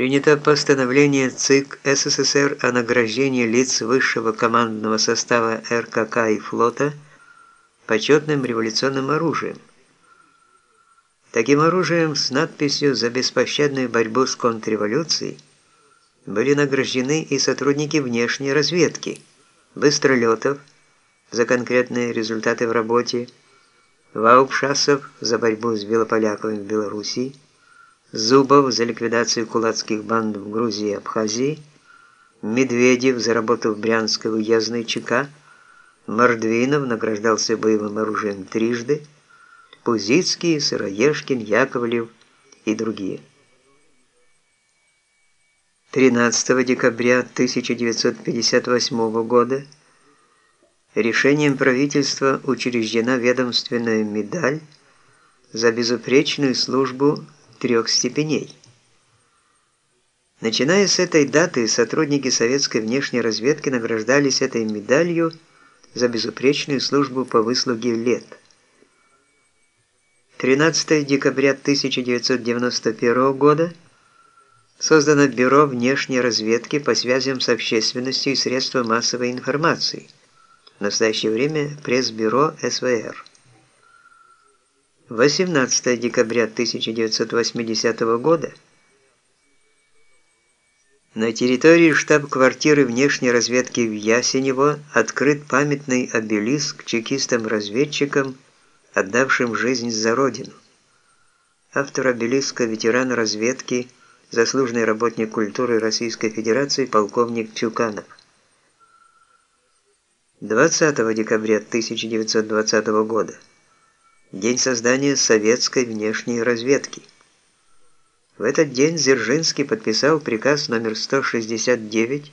Принято постановление ЦИК СССР о награждении лиц высшего командного состава РКК и флота почетным революционным оружием. Таким оружием с надписью «За беспощадную борьбу с контрреволюцией» были награждены и сотрудники внешней разведки, быстролетов за конкретные результаты в работе, Ваупшасов за борьбу с белополяками в Белоруссии, Зубов за ликвидацию кулацких банд в Грузии и Абхазии, Медведев за работу в Брянской уездной ЧК, Мордвинов награждался боевым оружием трижды, Пузицкий, Сыроежкин, Яковлев и другие. 13 декабря 1958 года решением правительства учреждена ведомственная медаль за безупречную службу трех степеней. Начиная с этой даты, сотрудники советской внешней разведки награждались этой медалью за безупречную службу по выслуге лет. 13 декабря 1991 года создано Бюро внешней разведки по связям с общественностью и средством массовой информации. В настоящее время пресс-бюро СВР. 18 декабря 1980 года на территории штаб-квартиры внешней разведки в Ясенево открыт памятный обелиск чекистам-разведчикам отдавшим жизнь за Родину. Автор обелиска – ветеран разведки, заслуженный работник культуры Российской Федерации полковник Чуканов. 20 декабря 1920 года. День создания советской внешней разведки. В этот день Дзержинский подписал приказ номер 169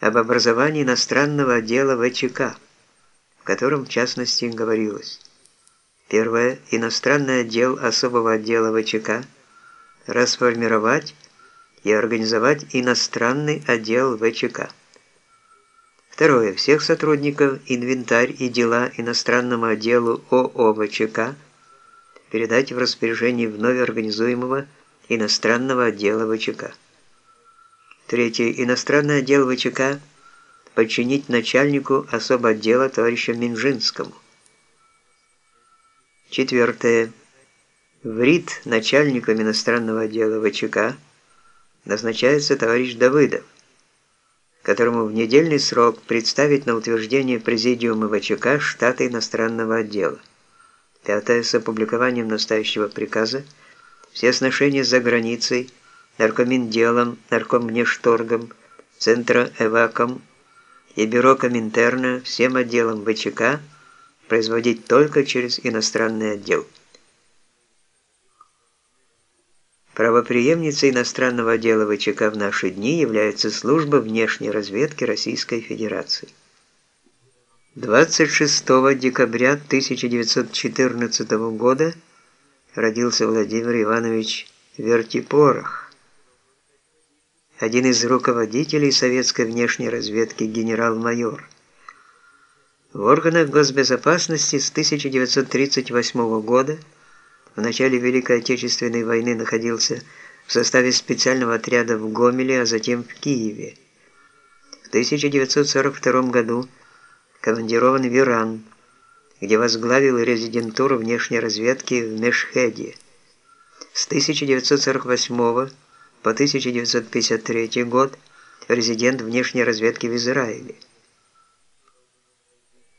об образовании иностранного отдела ВЧК, в котором в частности говорилось Первое. Иностранный отдел особого отдела ВЧК расформировать и организовать иностранный отдел ВЧК. Второе. Всех сотрудников, инвентарь и дела иностранному отделу ООО ВЧК передать в распоряжение вновь организуемого иностранного отдела ВЧК. Третье. Иностранный отдел ВЧК подчинить начальнику особого отдела товарищу Минжинскому. Четвертое. В РИД начальником иностранного отдела ВЧК назначается товарищ Давыдов, которому в недельный срок представить на утверждение Президиума ВЧК штата иностранного отдела. Пятое. С опубликованием настоящего приказа все сношения за границей, наркоминделом, наркомвнешторгом, Центра Эваком и Бюро Коминтерна всем отделам ВЧК – производить только через иностранный отдел. Правопреемницей иностранного отдела ВЧК в наши дни является служба внешней разведки Российской Федерации. 26 декабря 1914 года родился Владимир Иванович Вертипорох, один из руководителей советской внешней разведки генерал-майор. В органах госбезопасности с 1938 года, в начале Великой Отечественной войны находился в составе специального отряда в Гомеле, а затем в Киеве. В 1942 году командирован в Иран, где возглавил резидентуру внешней разведки в Мешхеде. С 1948 по 1953 год резидент внешней разведки в Израиле.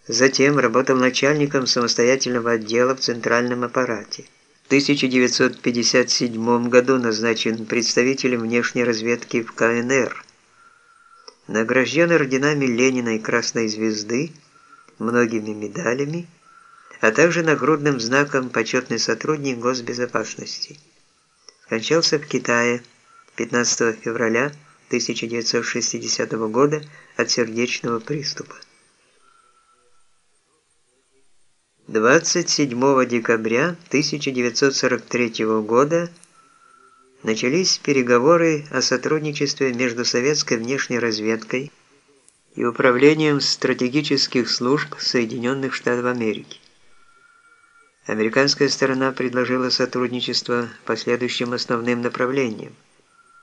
Затем работал начальником самостоятельного отдела в центральном аппарате. В 1957 году назначен представителем внешней разведки в КНР. Награжден орденами Ленина и Красной Звезды, многими медалями, а также нагрудным знаком «Почетный сотрудник госбезопасности». Скончался в Китае 15 февраля 1960 года от сердечного приступа. 27 декабря 1943 года начались переговоры о сотрудничестве между советской внешней разведкой и Управлением стратегических служб Соединенных Штатов Америки. Американская сторона предложила сотрудничество по следующим основным направлениям –